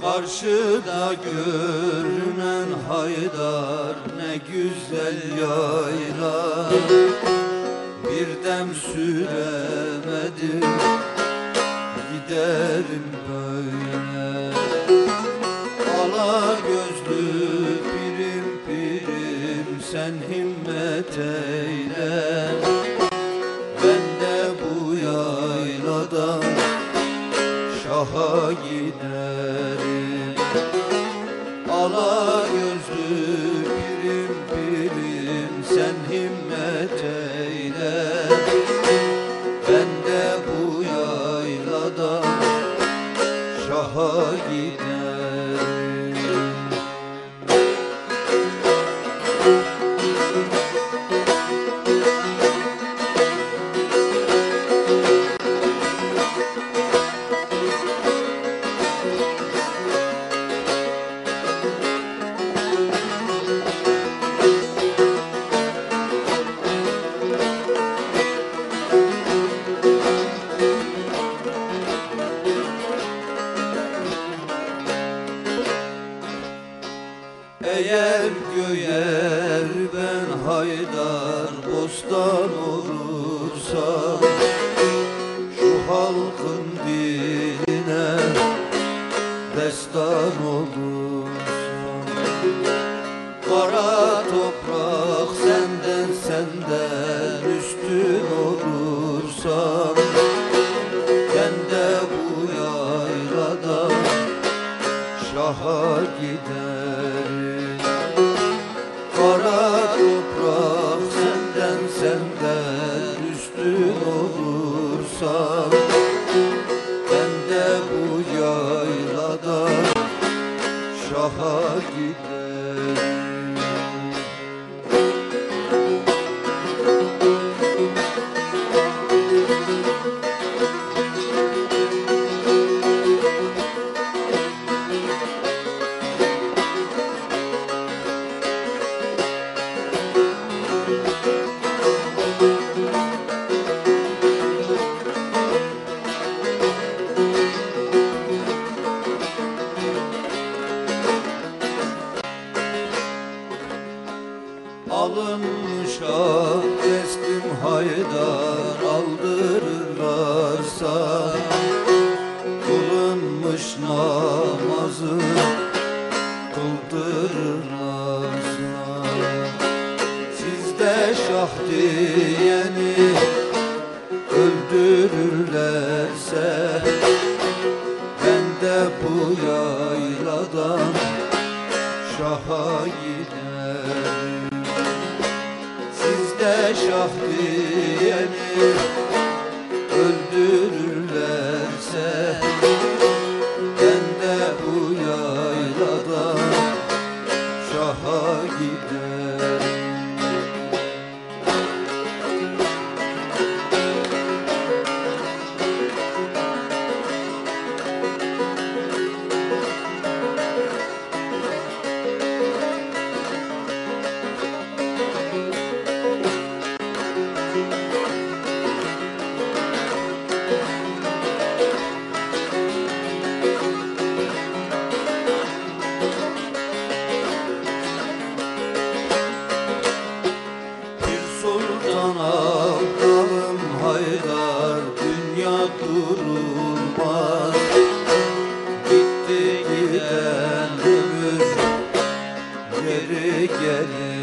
Karşıda görünen haydar ne güzel yayla Bir dem süremedim giderim böyle. Ala gözlü pirim pirim sen himmet eyle giderim. Ala Eğer göğer ben haydar bostan olursam Şu halkın diline destan olursam Kara toprak senden senden üstün olursam giderim Kara toprak senden senden üstün olursam Alınmış ah teslim haydar aldırırlarsa. Kılınmış namazı kıldırırlarsa. Sizde şah diyeni öldürürlerse. Ben de bu yayladan şaha giderim şah diyeni öldürürlerse sultan Abdalım Haydar dünya durulmaz. Gitti giden ömür geri gelinmez